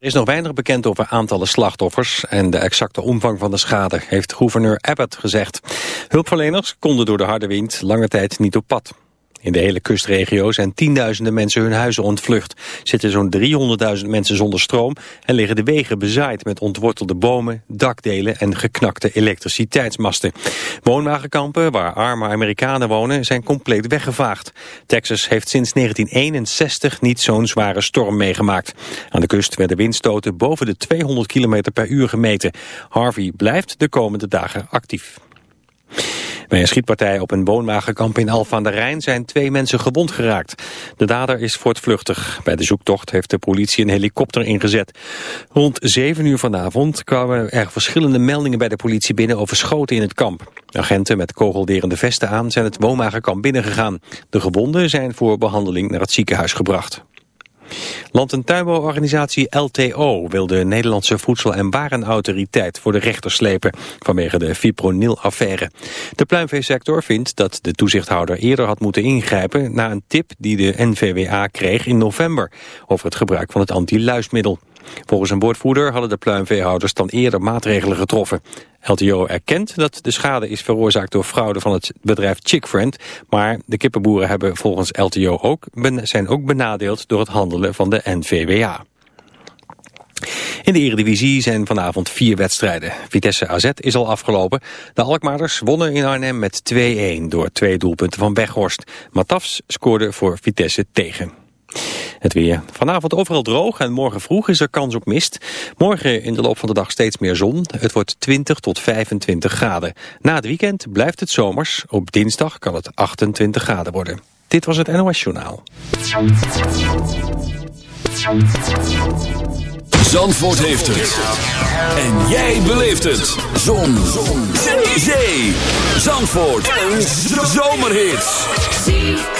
Er is nog weinig bekend over aantallen slachtoffers en de exacte omvang van de schade, heeft gouverneur Abbott gezegd. Hulpverleners konden door de harde wind lange tijd niet op pad. In de hele kustregio zijn tienduizenden mensen hun huizen ontvlucht. Zitten zo'n 300.000 mensen zonder stroom en liggen de wegen bezaaid met ontwortelde bomen, dakdelen en geknakte elektriciteitsmasten. Woonwagenkampen waar arme Amerikanen wonen zijn compleet weggevaagd. Texas heeft sinds 1961 niet zo'n zware storm meegemaakt. Aan de kust werden windstoten boven de 200 km per uur gemeten. Harvey blijft de komende dagen actief. Bij een schietpartij op een woonwagenkamp in Alphen aan de Rijn zijn twee mensen gewond geraakt. De dader is voortvluchtig. Bij de zoektocht heeft de politie een helikopter ingezet. Rond 7 uur vanavond kwamen er verschillende meldingen bij de politie binnen over schoten in het kamp. Agenten met kogelderende vesten aan zijn het woonwagenkamp binnengegaan. De gewonden zijn voor behandeling naar het ziekenhuis gebracht. Land- en tuinbouworganisatie LTO wil de Nederlandse Voedsel- en Warenautoriteit voor de rechter slepen vanwege de fipronil-affaire. De pluimveesector vindt dat de toezichthouder eerder had moeten ingrijpen na een tip die de NVWA kreeg in november over het gebruik van het anti-luismiddel. Volgens een woordvoerder hadden de pluimveehouders dan eerder maatregelen getroffen. LTO erkent dat de schade is veroorzaakt door fraude van het bedrijf Chickfriend, maar de kippenboeren hebben volgens LTO ook, zijn ook benadeeld door het handelen van de NVWA. In de Eredivisie zijn vanavond vier wedstrijden. Vitesse AZ is al afgelopen. De Alkmaarders wonnen in Arnhem met 2-1 door twee doelpunten van Weghorst. Matafs scoorde voor Vitesse tegen. Het weer. Vanavond overal droog en morgen vroeg is er kans op mist. Morgen in de loop van de dag steeds meer zon. Het wordt 20 tot 25 graden. Na het weekend blijft het zomers. Op dinsdag kan het 28 graden worden. Dit was het NOS Journaal. Zandvoort heeft het. En jij beleeft het. Zon. zon. Zee. Zandvoort. Een zomerhit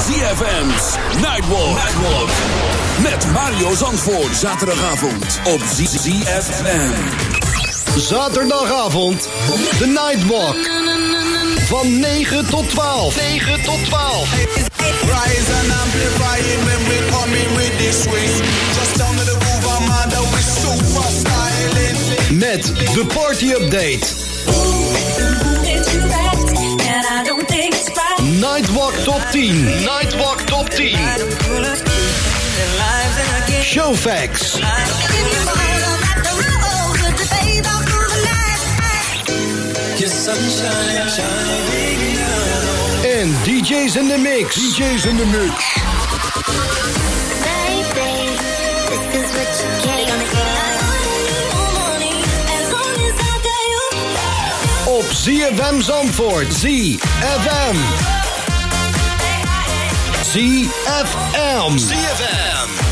ZFM's Nightwalk. Nightwalk. Met Mario Zandvoort. Zaterdagavond op ZFM. Zaterdagavond. De Nightwalk. Van 9 tot 12. 9 tot 12. Rise and amplifying when we come in with this swing. Just down to the groove, I'm under with super styling. Met de party update. Nightwalk Top 10. Nightwalk Top 10. Show facts. En DJ's in the mix. DJ's in the mix. Op ZFM Zandvoort. ZFM. ZFM. ZFM.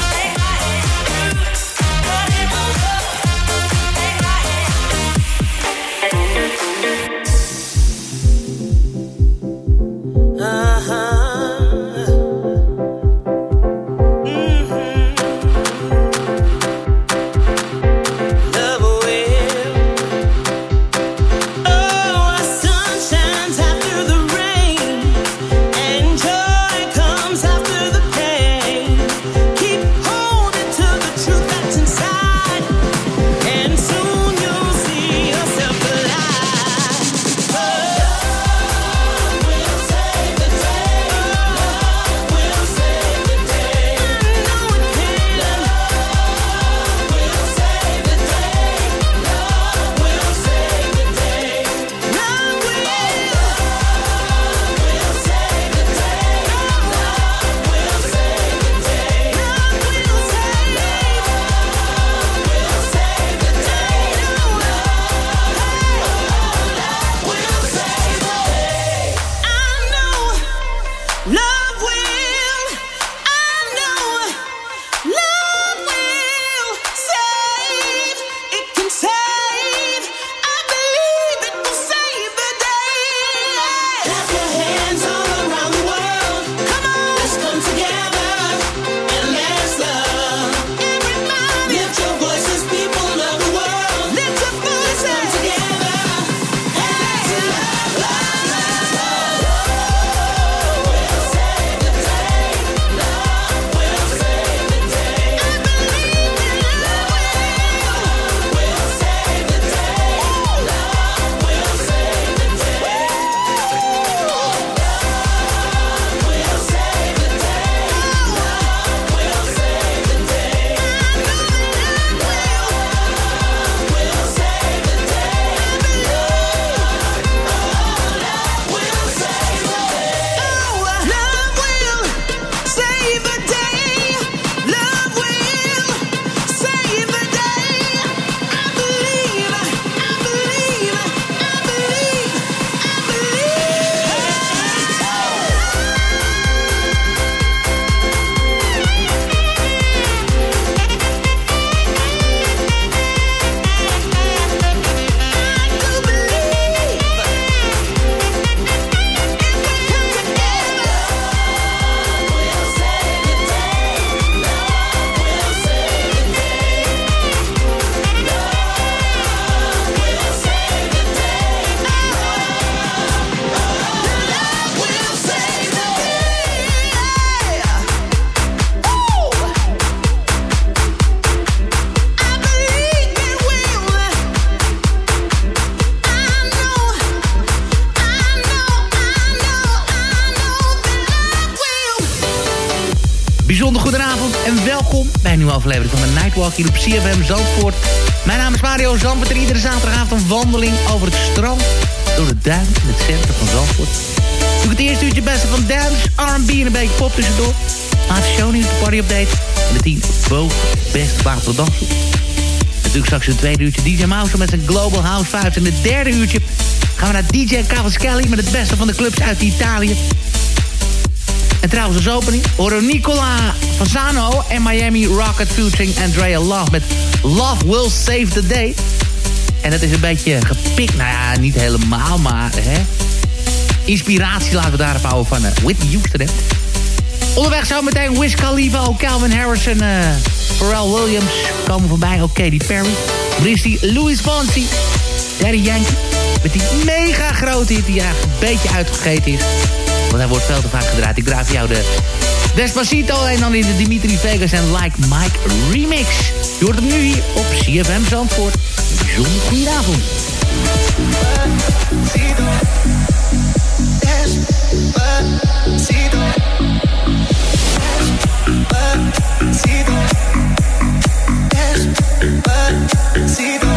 Aflevering van de Nightwalk hier op CFM Zandvoort. Mijn naam is Mario Zandvoort en iedere zaterdagavond een wandeling over het strand... door de duin in het centrum van Zandvoort. Doe het eerste uurtje beste van dance, R&B en een beetje pop tussendoor. Laatste show nieuws, de party update en de 10 boven beste plaat voor dansen. Natuurlijk straks een tweede uurtje DJ Mouse met zijn Global House Vibes. En het derde uurtje gaan we naar DJ Cavaschelli met het beste van de clubs uit Italië. En trouwens als opening horen Nicola Fasano en Miami Rocket featuring Andrea Love met Love Will Save the Day. En dat is een beetje gepikt, nou ja, niet helemaal, maar hè. Inspiratie laten we daarop houden van uh, Whitney Houston, hè. Onderweg zo meteen Wiz Khalifa, Calvin Harrison, uh, Pharrell Williams komen voorbij. Ook Katy Perry, Bristy, Louis Fonsi, Daddy Yankee. Met die mega grote hit die eigenlijk een beetje uitgegeten is. Want hij wordt veel te vaak gedraaid. Ik draai voor jou de Despacito en dan in de Dimitri Vegas en Like Mike remix. Je hoort hem nu hier op CFM Zandvoort. Bijzonder goede avond. Quiero ser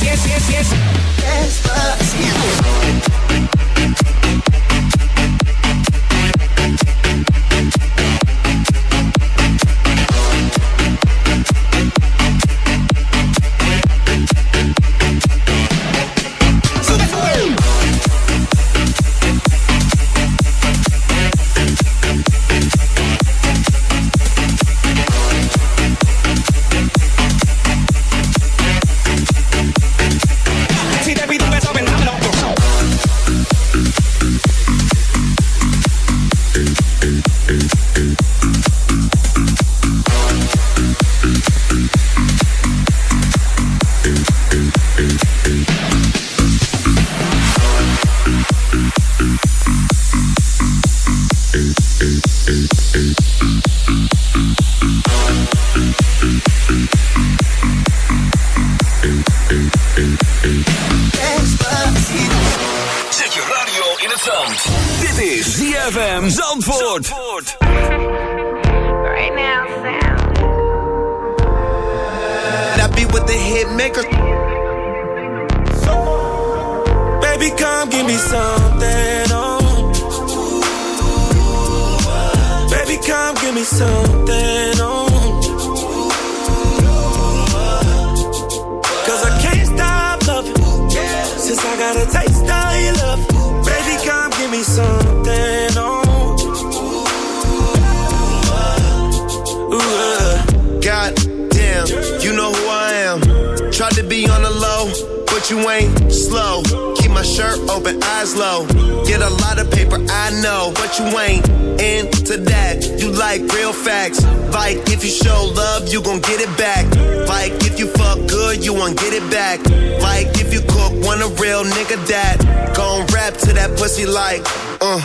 yes, yes, yes, yes. like real facts. Like if you show love, you gon' get it back. Like if you fuck good, you won't get it back. Like if you cook, want a real nigga that gon' rap to that pussy like, uh,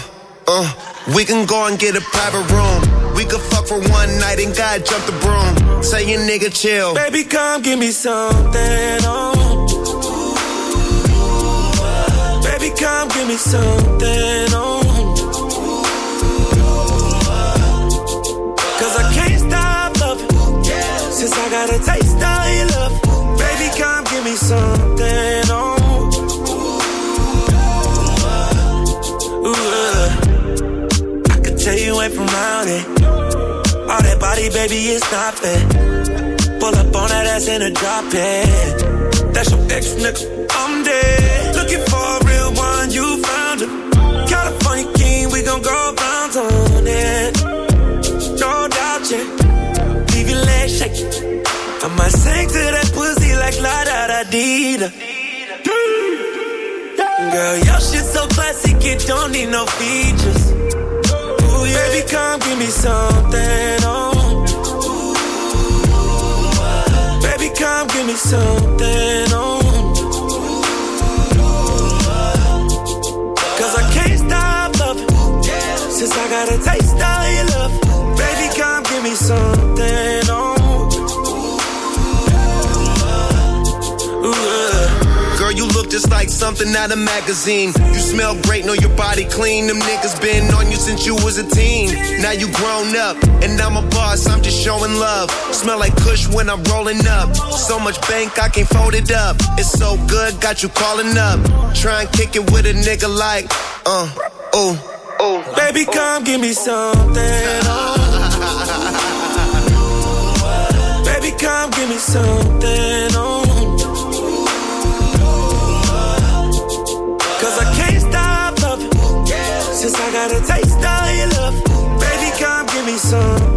uh. We can go and get a private room. We could fuck for one night and God jump the broom. Say your nigga chill. Baby, come give me something Oh, Baby, come give me something. Oh. Since I got a taste of your love. Baby, come give me something. Oh. Uh. Tell you ain't from around it. All that body, baby, it's not. Pull up on that ass in a drop it. That's your ex nigga. Might sing to that pussy like la da da dee da. Girl, your shit so classic, it don't need no features. Baby, come give me something. Oh. Baby, come give me something. Oh. Cause I can't stop loving. Since I got a taste of your love. Baby, come give me something. Look just like something out of magazine. You smell great, know your body clean. Them niggas been on you since you was a teen. Now you grown up, and I'm a boss, I'm just showing love. Smell like Kush when I'm rolling up. So much bank, I can't fold it up. It's so good, got you calling up. Try and kick it with a nigga like, uh, oh, oh. Baby, come give me something. Oh. Baby, come give me something. Oh. Got a taste of your love. Baby, come give me something.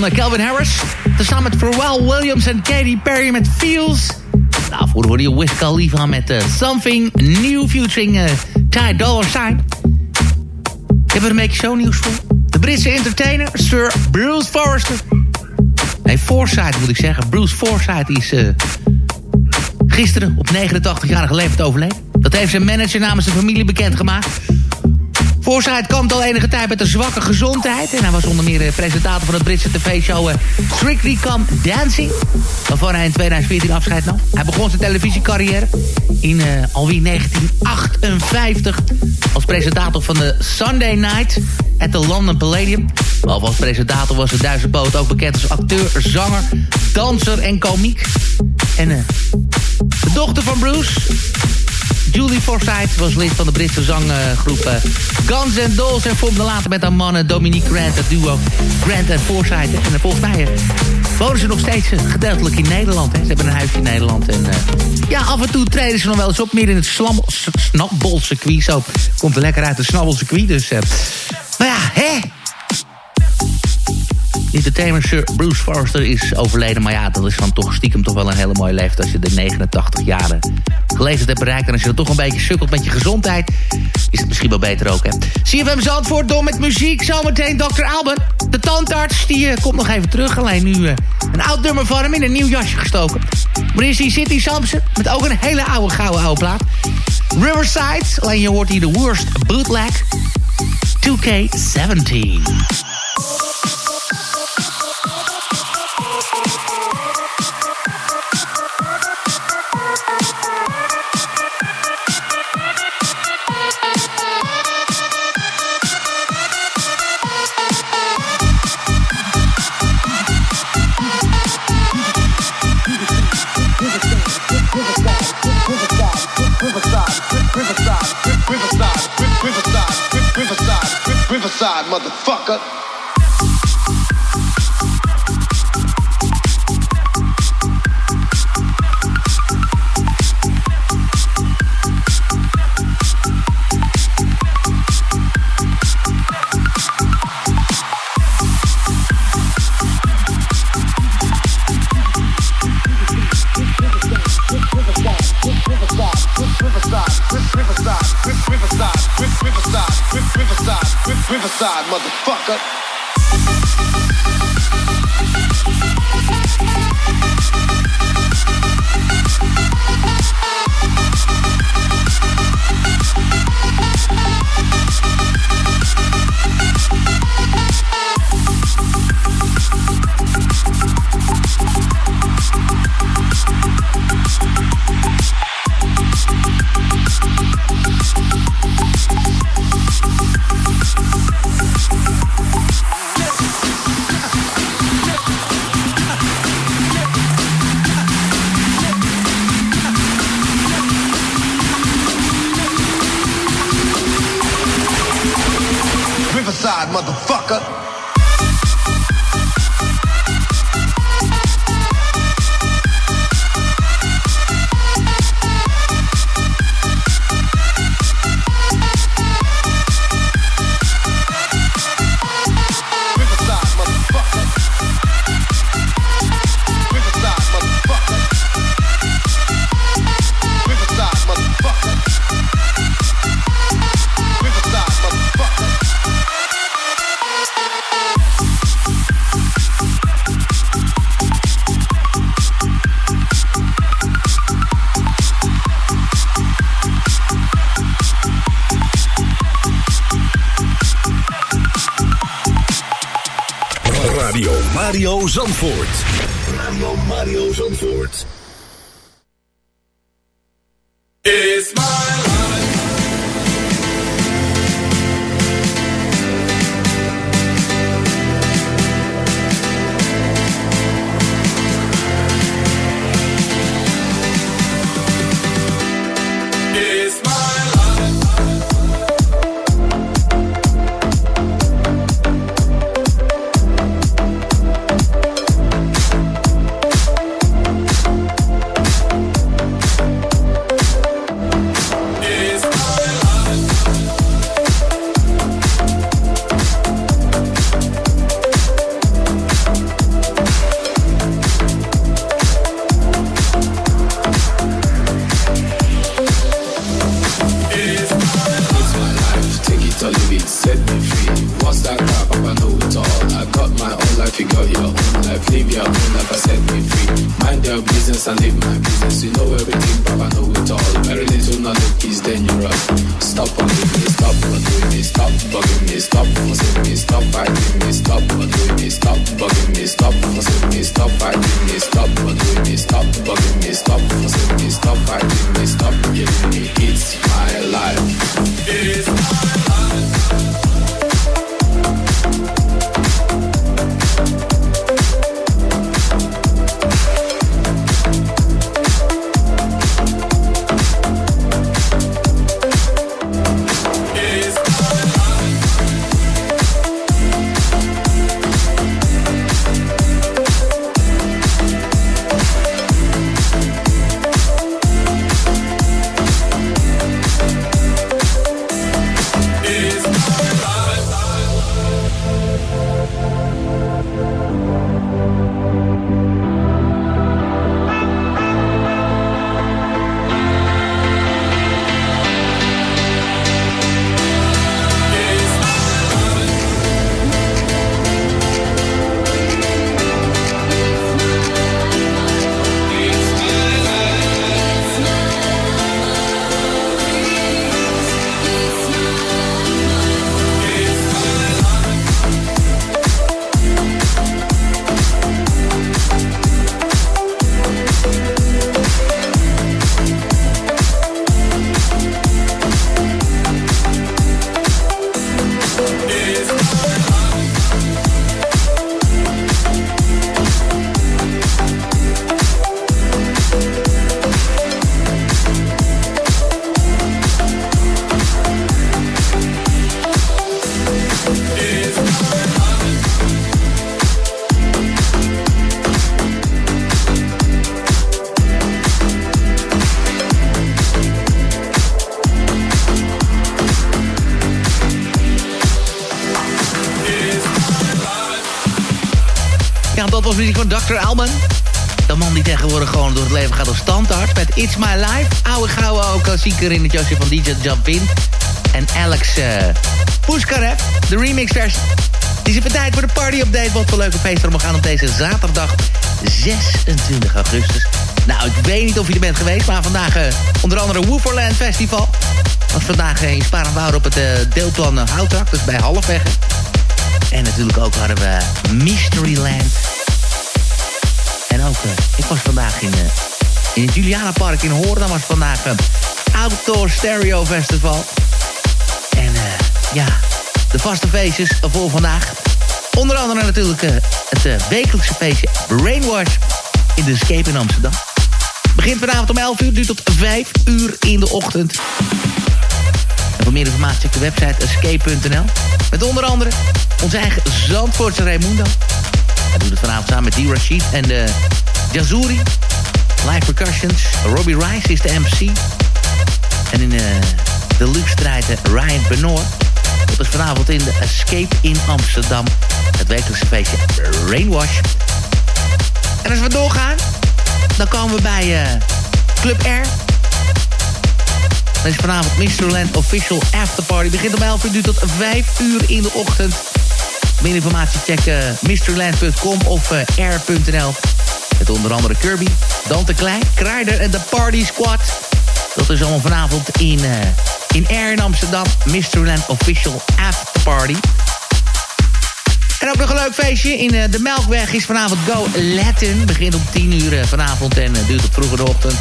Van eh, Calvin Harris. Tezamen met Pharrell Williams en Katy Perry met Feels. Daarvoor hoorde je Wiz Khalifa met eh, Something New featuring uh, Ty Dollar Sign. Ik heb er een beetje zo nieuws voor. De Britse entertainer Sir Bruce Forrester. Nee, Forsyth moet ik zeggen. Bruce Forsyth is eh, gisteren op 89-jarige leeftijd overleden. Dat heeft zijn manager namens zijn familie bekendgemaakt. Forsyth komt al enige tijd met een zwakke gezondheid. En hij was onder meer eh, presentator van het Britse tv-show eh, Strictly Come Dancing. Waarvan hij in 2014 afscheid nam. Hij begon zijn televisiecarrière in eh, alweer 1958. Als presentator van de Sunday Night at the London Palladium. Behalve als presentator was de Duitse poot ook bekend als acteur, zanger, danser en komiek. En de dochter van Bruce, Julie Forsyth was lid van de Britse zanggroep eh, Guns N' Dolls... en vormde later met haar mannen Dominique Grant het duo Grant en Forsyth. En eh, volgens mij eh, wonen ze nog steeds gedeeltelijk in Nederland. Hè. Ze hebben een huisje in Nederland. En ja, af en toe treden ze nog wel eens op... meer in het snabbelcircuit. Zo komt er lekker uit het snabbelcircuit. Dus, eh, maar ja, hè... Entertainer Sir Bruce Forrester is overleden. Maar ja, dat is dan toch stiekem toch wel een hele mooie leeftijd... als je de 89 jaren geleefd hebt bereikt. En als je dan toch een beetje sukkelt met je gezondheid... is het misschien wel beter ook, hè. CFM Zandvoort door met muziek. Zometeen Dr. Alban, de tandarts, die eh, komt nog even terug. Alleen nu eh, een oud nummer van hem in een nieuw jasje gestoken. Maar is City Samson met ook een hele oude gouden oude plaat. Riverside, alleen je hoort hier de worst bootleg. 2K17. Riverside, Riverside, motherfucker. Riverside, motherfucker. Zandvoort. Dr. De man die tegenwoordig gewoon door het leven gaat als standaard. Met It's My Life. Oude gouden ook klassieker in het jasje van DJ Jump In. En Alex uh, Pushkarev, de remixversie. Het is even tijd voor de party-update. Wat voor leuke feesten we gaan op deze zaterdag 26 augustus. Nou, ik weet niet of er bent geweest, maar vandaag uh, onder andere Wooferland Festival. Was vandaag uh, in op het uh, deelplan Houtrak, dus bij Halfweg. En natuurlijk ook hadden we Mysteryland. Ik was vandaag in, in het Julianapark in Hoorn. was vandaag een Outdoor Stereo Festival. En ja, de vaste feestjes voor vandaag. Onder andere natuurlijk het wekelijkse feestje Brainwash in de Escape in Amsterdam. Begint vanavond om 11 uur, duurt tot 5 uur in de ochtend. En voor meer informatie check de website escape.nl. Met onder andere onze eigen Zandvoortse Raimundo. Hij doet het vanavond samen met D. Rashid en de Jazuri. Live percussions. Robbie Rice is de MC. En in uh, de luxe draait Ryan Benoor. Dat is vanavond in de Escape in Amsterdam. Het wekelijkse feestje Rainwash. En als we doorgaan, dan komen we bij uh, Club R. Dat is vanavond Mysteryland Official Afterparty. Begint om 11 uur, tot 5 uur in de ochtend. Meer informatie check uh, mysteryland.com of uh, air.nl. Met onder andere Kirby, Dante Klein, Krijder en de Party Squad. Dat is allemaal vanavond in, uh, in Air in Amsterdam. Mysteryland Official Afterparty. En ook nog een leuk feestje in uh, de Melkweg is vanavond Go Latin. Begint om 10 uur uh, vanavond en duurt tot vroeg in de ochtend.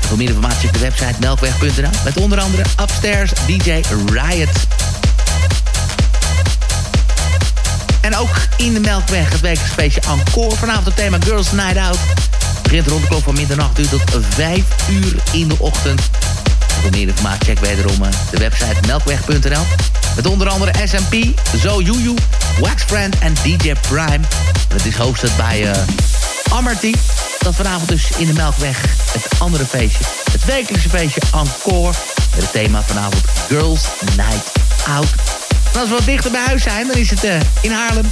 Voor meer informatie op de website melkweg.nl. Met onder andere Upstairs DJ Riot. En ook in de Melkweg het wekelijks feestje Encore. Vanavond het thema Girls Night Out. Begint rond de klok van middernacht duurt tot 5 uur in de ochtend. Voor meer informatie check wederom de website melkweg.nl. Met onder andere SMP, Zo Juju, Waxfriend en DJ Prime. Het is hosted bij uh, Amarty. Dat vanavond dus in de Melkweg het andere feestje. Het wekelijkse feestje Encore. Met het thema vanavond Girls Night Out. Als we wat dichter bij huis zijn, dan is het uh, in Haarlem.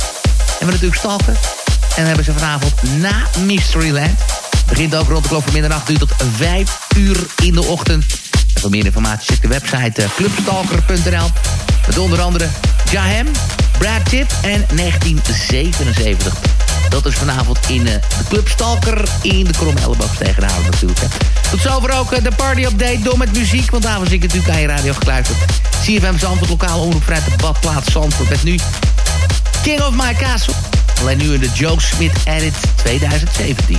En we natuurlijk Stalken. En dan hebben ze vanavond na Mysteryland. Begint ook rond de klok van middernacht, duurt tot 5 uur in de ochtend. En voor meer informatie check de website uh, clubstalker.nl. Met onder andere Jahem, Brad Tip en 1977. Dat is vanavond in uh, de Club Stalker in de Krom Elleboog natuurlijk. Tot zover ook uh, de party update door met muziek. Want daar was ik natuurlijk aan je radio gekluisterd. CFM Zandvoort, lokale omroep badplaats Zandvoort. Met nu King of My Castle. Alleen nu in de Joe Smith Edit 2017.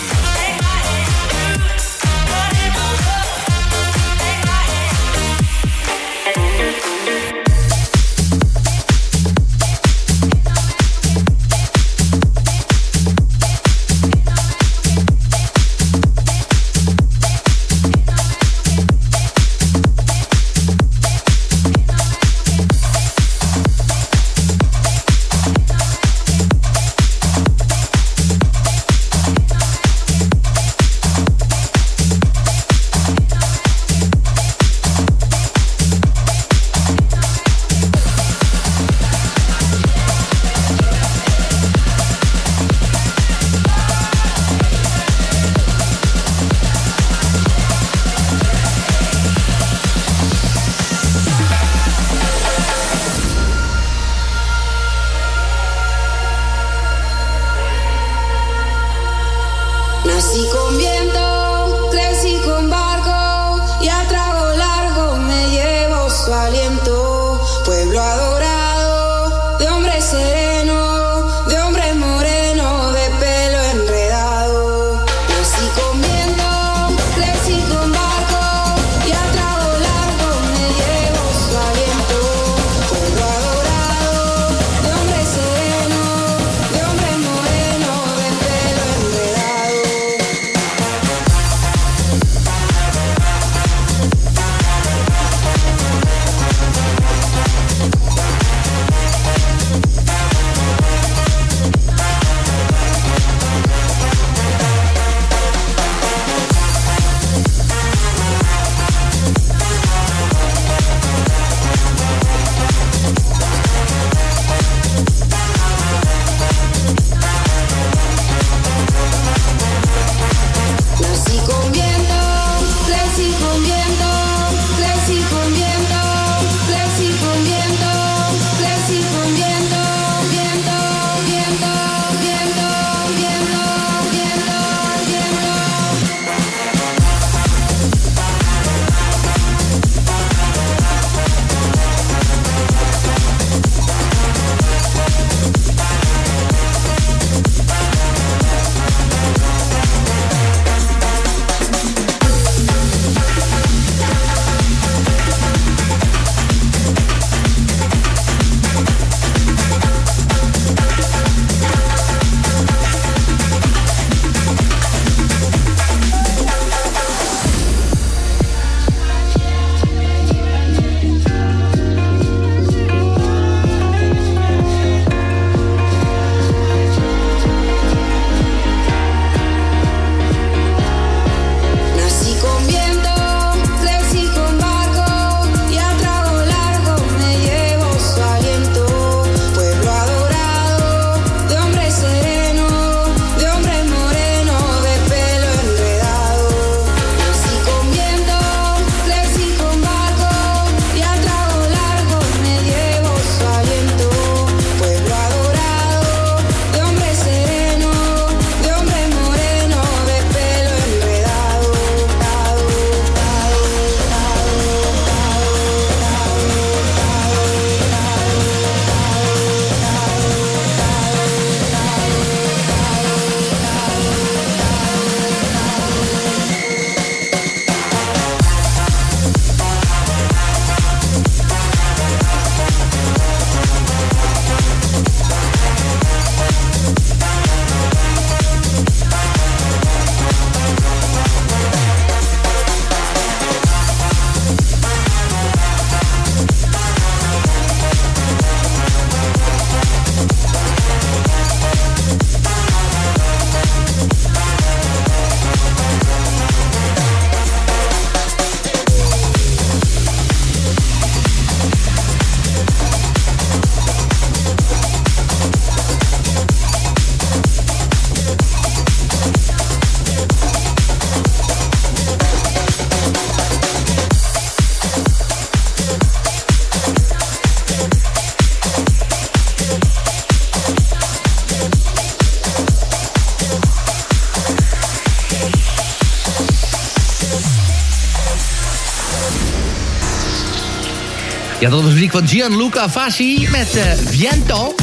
Dat was muziek van Gianluca Fassi met eh, Viento.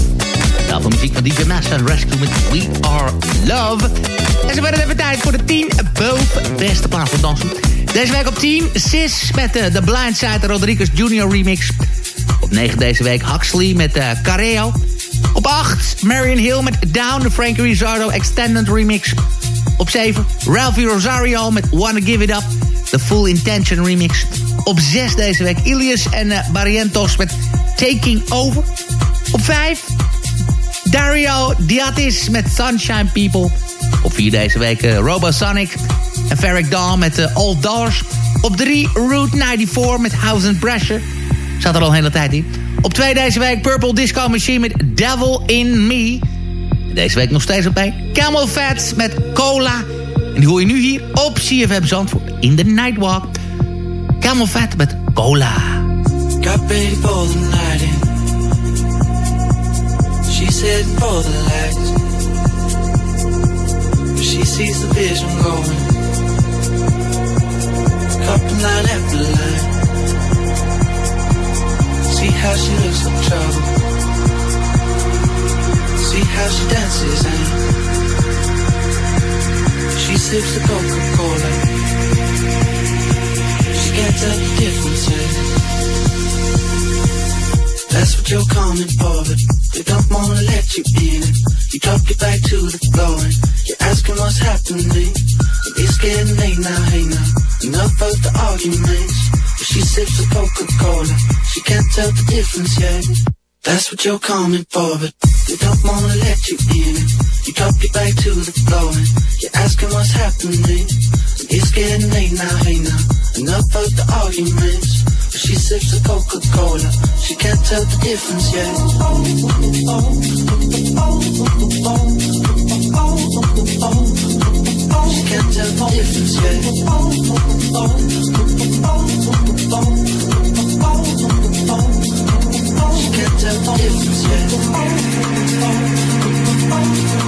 Nou, van muziek van DJ Master Rescue met We Are Love. En zo werden even tijd voor de 10 boven beste plaats van dansen. Deze week op 10, Sis met eh, de Blind Side Rodriguez Junior remix. Op 9 deze week Huxley met eh Careo. Op 8, Marion Hill met Down, de Frankie Rizzardo Extended remix. Op 7, Ralphie Rosario met Wanna Give It Up, de Full Intention remix. Op 6 deze week Ilias en eh, Barrientos met Taking Over. Op 5, Dario Diatis met Sunshine People. Op 4 deze week eh, Robosonic en Ferric Dawn met eh, Old Dollars. Op 3 Route 94 met House and Pressure. Zat er al een hele tijd in. Op 2 deze week Purple Disco Machine met Devil in Me. Deze week nog steeds op bij Camel Fats met Cola. En die hoor je nu hier op CFM Zandvoort in de Nightwalk. Camel Fat met Cola. Got ready for the night in. She's heading for the lights. She sees the vision going. Cupping line after line. See how she looks like trouble. See how she dances and she sips the Coca-Cola. Tell the difference. eh? That's what you're coming for, but they don't wanna let you in. You drop your back to the floor and you're asking what's happening. It's getting late now, hey now. Enough of the arguments. She sips the Coca-Cola. She can't tell the difference yet. That's what you're coming for, but they don't wanna let you in. You drop your back to the floor and you're asking what's happening. It's getting late now, hey now. Enough of the arguments. But she sips the Coca-Cola. She can't tell the difference yet. She can't tell the difference yet. She can't tell the difference yet.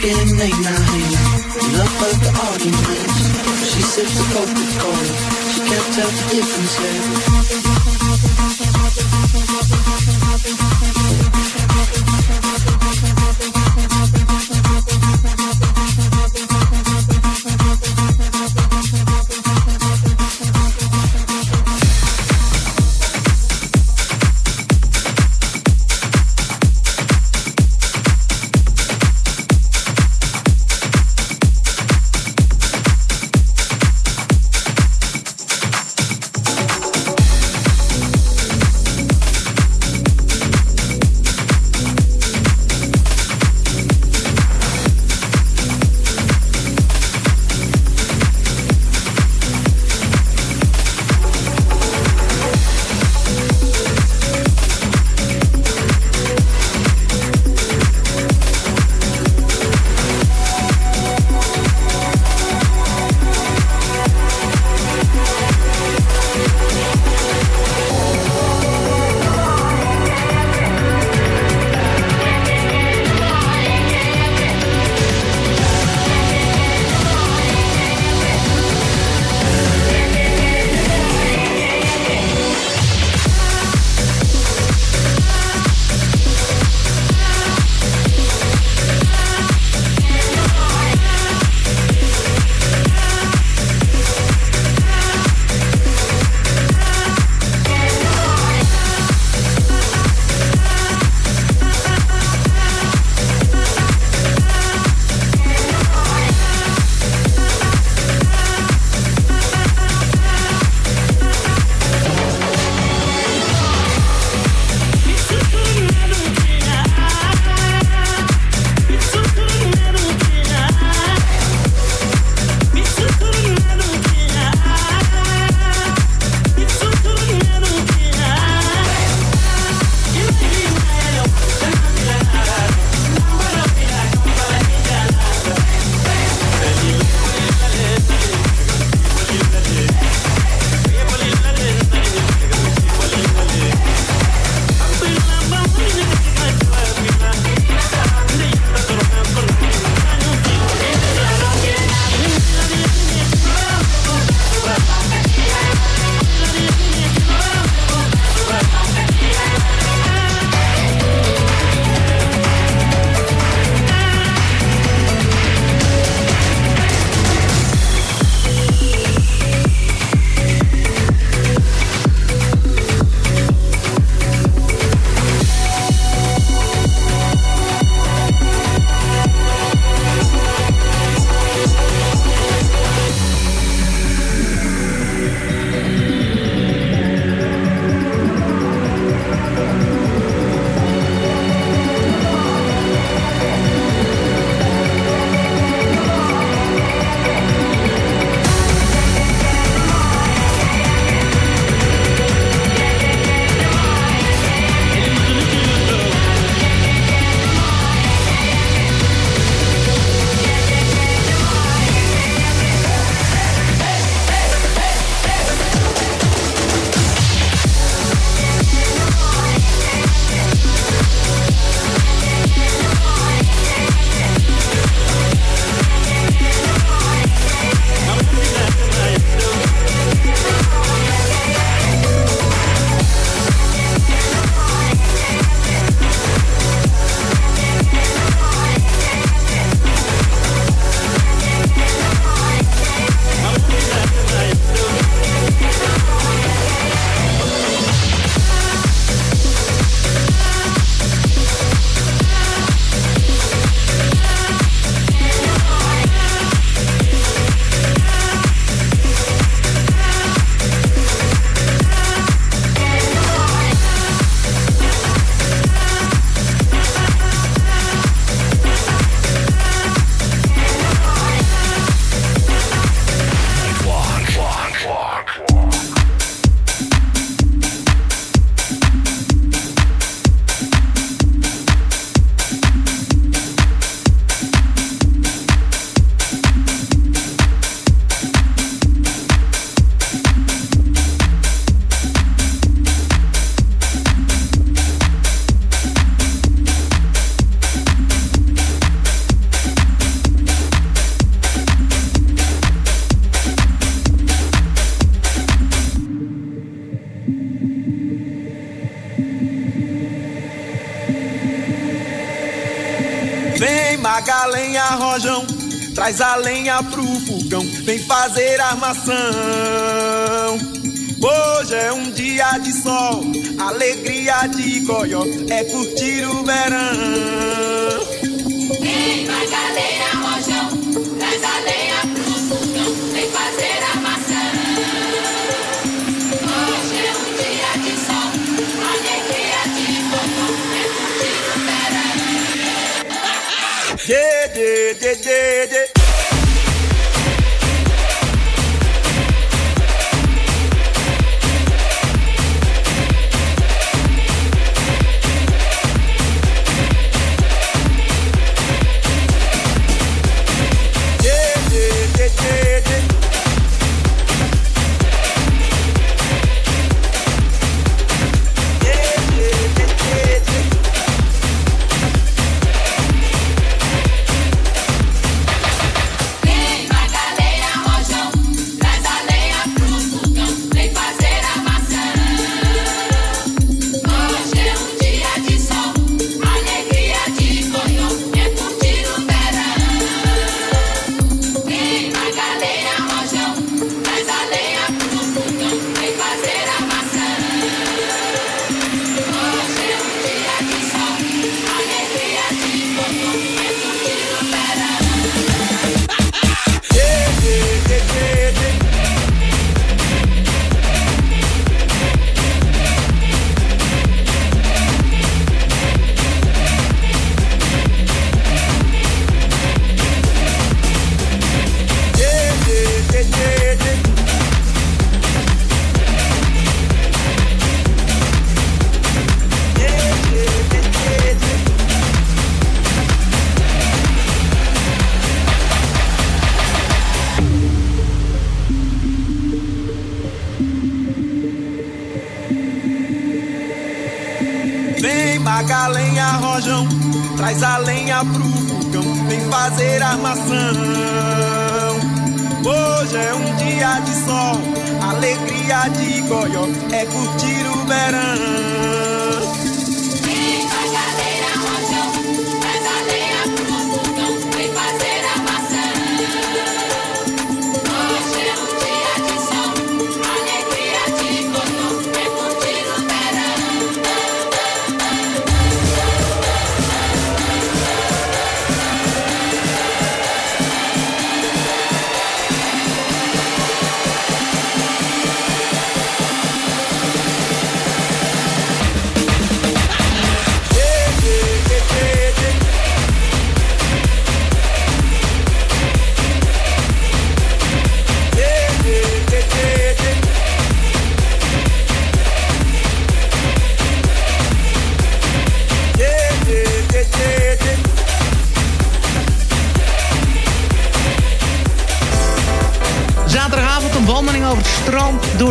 getting late now, hey. Enough of the arguments. She sips the Coca-Cola. She can't tell the difference yet. Traz a lenha pro fogão, vem fazer armação. Hoje é um dia de sol, alegria de goió, é curtir o verão. Vem, Magalenha, rojão, traz a lenha pro fogão, vem fazer armação. Hoje é um dia de sol, alegria de goió, é curtir o verão. Dê, D D D D. de sol, alegria de goió, é curtir o verão.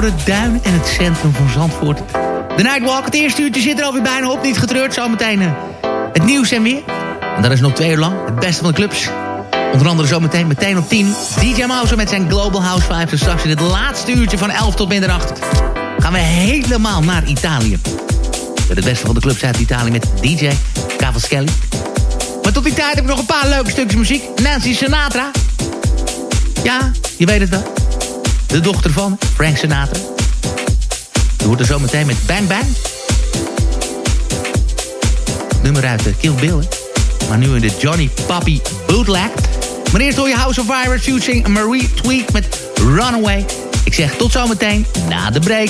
Door de duin en het centrum van Zandvoort. De Nightwalk, het eerste uurtje zit er alweer bijna op. Niet getreurd, zometeen eh, het nieuws en weer. En dat is nog twee uur lang, het beste van de clubs. Onder andere zometeen, meteen op 10. DJ Mouse met zijn Global House Vibes. En straks in het laatste uurtje van 11 tot middernacht... gaan we helemaal naar Italië. Met het beste van de clubs uit Italië met DJ Cavaschelli. Maar tot die tijd heb ik nog een paar leuke stukjes muziek. Nancy Sinatra. Ja, je weet het wel. De dochter van Frank Sinatra. Je hoort er zo meteen met Bang Bang. Nummer uit de Kill Bill. Maar nu in de Johnny Pappy bootleg. Maar eerst je House of Virus featuring Marie Tweak met Runaway. Ik zeg tot zometeen na de break.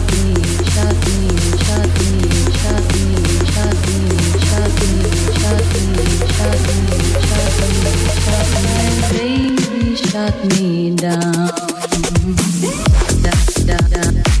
baby shot me down. Da, da, da,